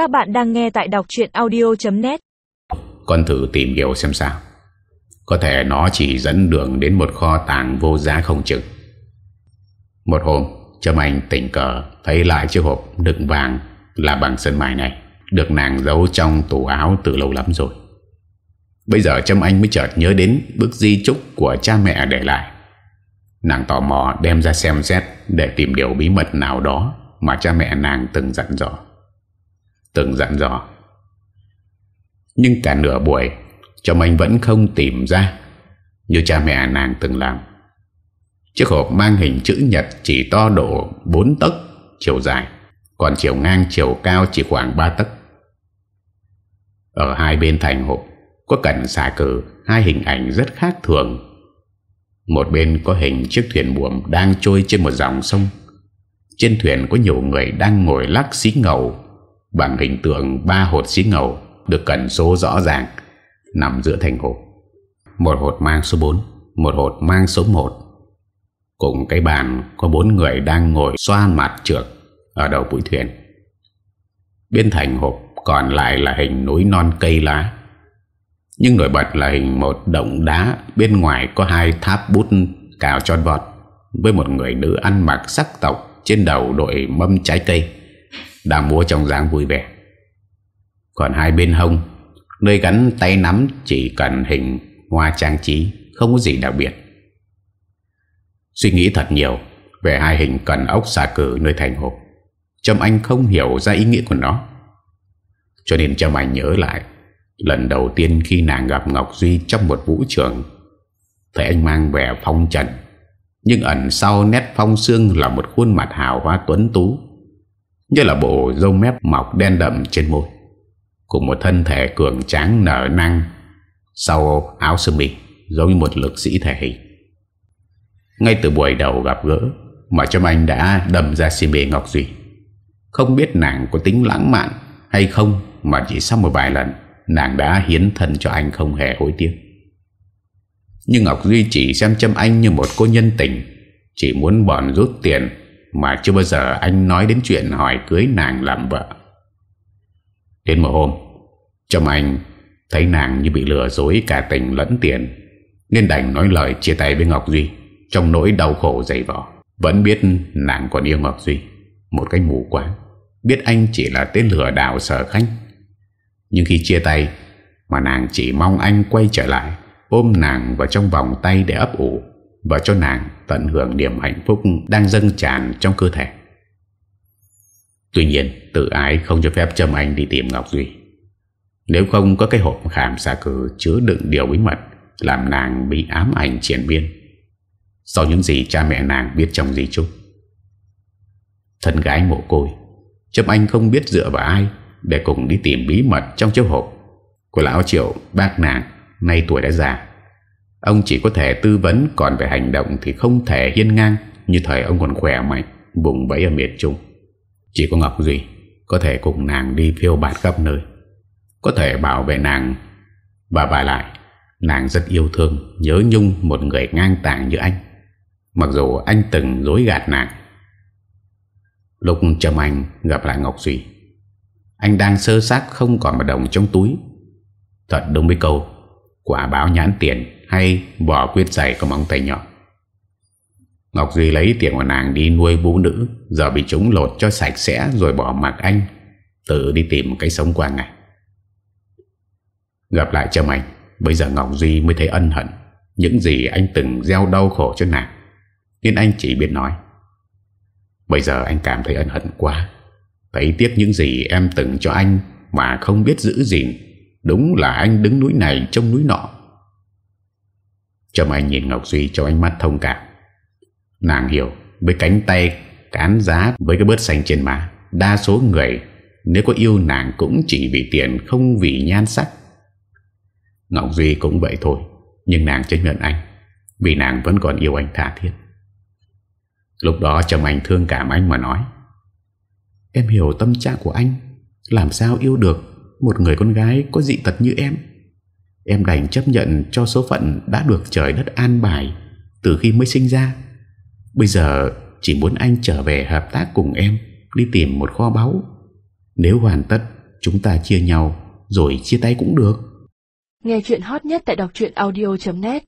Các bạn đang nghe tại đọc chuyện audio.net Con thử tìm hiểu xem sao. Có thể nó chỉ dẫn đường đến một kho tàng vô giá không chừng. Một hôm, Trâm Anh tình cờ Thấy lại chiếc hộp đựng vàng Là bằng sơn mài này, Được nàng giấu trong tủ áo từ lâu lắm rồi. Bây giờ Trâm Anh mới chợt nhớ đến Bức di trúc của cha mẹ để lại. Nàng tò mò đem ra xem xét Để tìm điều bí mật nào đó Mà cha mẹ nàng từng dặn dò. Từng dặn dò. Nhưng cả nửa buổi, chồng Anh vẫn không tìm ra Như cha mẹ nàng từng làm. Chiếc hộp mang hình chữ nhật Chỉ to độ 4 tấc Chiều dài, Còn chiều ngang chiều cao chỉ khoảng 3 tấc. Ở hai bên thành hộp, Có cẩn xà cử Hai hình ảnh rất khác thường. Một bên có hình chiếc thuyền buồm đang trôi trên một dòng sông. Trên thuyền có nhiều người đang ngồi lắc xí ngầu bằng hình tượng ba hột xí ngầu được cẩn số rõ ràng nằm giữa thành hộp. Một hột mang số 4, một hột mang số 1. Cùng cái bàn có bốn người đang ngồi xoa mặt trượt ở đầu mũi thuyền. Bên thành hộp còn lại là hình núi non cây lá nhưng nổi bật là hình một động đá Bên ngoài có hai tháp bút cào tròn vọt Với một người nữ ăn mặc sắc tộc Trên đầu đội mâm trái cây đang múa trong dáng vui vẻ. Còn hai bên hông, Nơi gắn tay nắm chỉ cần hình hoa trang trí, Không có gì đặc biệt. Suy nghĩ thật nhiều Về hai hình cần ốc xà cử nơi thành hộp. Trâm Anh không hiểu ra ý nghĩa của nó. Cho nên Trâm Anh nhớ lại Lần đầu tiên khi nàng gặp Ngọc Duy trong một vũ trường. Thấy anh mang vẻ phong trần, Nhưng ẩn sau nét phong xương là một khuôn mặt hào hoa tuấn tú. Như là bộ râu mép mọc đen đậm trên môi, Cùng một thân thể cường tráng nở năng Sau áo sơ mi Giống như một lực sĩ thể hình. Ngay từ buổi đầu gặp gỡ, Mà Trâm Anh đã đâm ra si mê Ngọc Duy. Không biết nàng có tính lãng mạn hay không, Mà chỉ sau một vài lần, Nàng đã hiến thân cho anh không hề hối tiếc. Nhưng Ngọc Duy chỉ xem Trâm anh như một cô nhân tình, Chỉ muốn bọn rút tiền mà chưa bao giờ anh nói đến chuyện hỏi cưới nàng làm vợ. Đến một hôm, chồng anh thấy nàng như bị lừa dối cả tình lẫn tiền, Nên đành nói lời chia tay với Ngọc Duy Trong nỗi đau khổ dày vỏ Vẫn biết nàng còn yêu Ngọc Duy Một cách mù quáng, Biết anh chỉ là tên lừa đảo sở khanh. Nhưng khi chia tay Mà nàng chỉ mong anh quay trở lại, Ôm nàng vào trong vòng tay để ấp ủ. Và cho nàng tận hưởng niềm hạnh phúc Đang dâng tràn trong cơ thể. Tuy nhiên, Tự ái không cho phép Trâm Anh đi tìm Ngọc Duy. Nếu không có cái hộp khảm xa cử Chứa đựng điều bí mật Làm nàng bị ám ảnh triển biên Sau những gì cha mẹ nàng biết trong di chúc Thân gái mồ côi, Trâm Anh không biết dựa vào ai để cùng đi tìm bí mật trong chiếc hộp của lão triệu bác nàng nay tuổi đã già ông chỉ có thể tư vấn, còn về hành động thì không thể hiên ngang. Như thời ông còn khỏe mạnh vùng vẫy ở miệt trung. Chỉ có Ngọc Duy có thể cùng nàng đi phiêu bạt khắp nơi. Có thể bảo vệ nàng. Và bà lại, nàng rất yêu thương, nhớ nhung một người ngang tàng như anh. Mặc dù anh từng dối gạt nàng. Lúc Trâm Anh gặp lại Ngọc Duy, anh đang sơ sát không còn một đồng trong túi. Thật đúng với câu, Quả báo nhãn tiền. Hay bỏ quyết giày có móng tay nhọn. Ngọc Duy lấy tiền của nàng đi nuôi vũ nữ. Giờ bị chúng lột cho sạch sẽ Rồi bỏ mặt anh. Tự đi tìm cái sống qua ngày. Gặp lại Trâm Anh, Bây giờ Ngọc Duy mới thấy ân hận. Những gì anh từng gieo đau khổ cho nàng. Nên anh chỉ biết nói, Bây giờ anh cảm thấy ân hận quá. Thấy tiếc những gì em từng cho anh Mà không biết giữ gìn. Đúng là anh đứng núi này trong núi nọ. Trâm anh nhìn Ngọc Duy cho ánh mắt thông cảm. Nàng hiểu, Với cánh tay cán giá Với cái bớt xanh trên má, Đa số người Nếu có yêu nàng cũng chỉ vì tiền, Không vì nhan sắc. Ngọc Duy cũng vậy thôi, Nhưng nàng chấp nhận anh, Vì nàng vẫn còn yêu anh tha thiết. Lúc đó Trầm Anh thương cảm anh mà nói, Em hiểu tâm trạng của anh, Làm sao yêu được Một người con gái có dị tật như em? Em đành chấp nhận cho số phận Đã được trời đất an bài Từ khi mới sinh ra. Bây giờ chỉ muốn anh trở về hợp tác cùng em, Đi tìm một kho báu. Nếu hoàn tất, Chúng ta chia nhau, Rồi chia tay cũng được. Nghe chuyện hot nhất tại đọc audio.net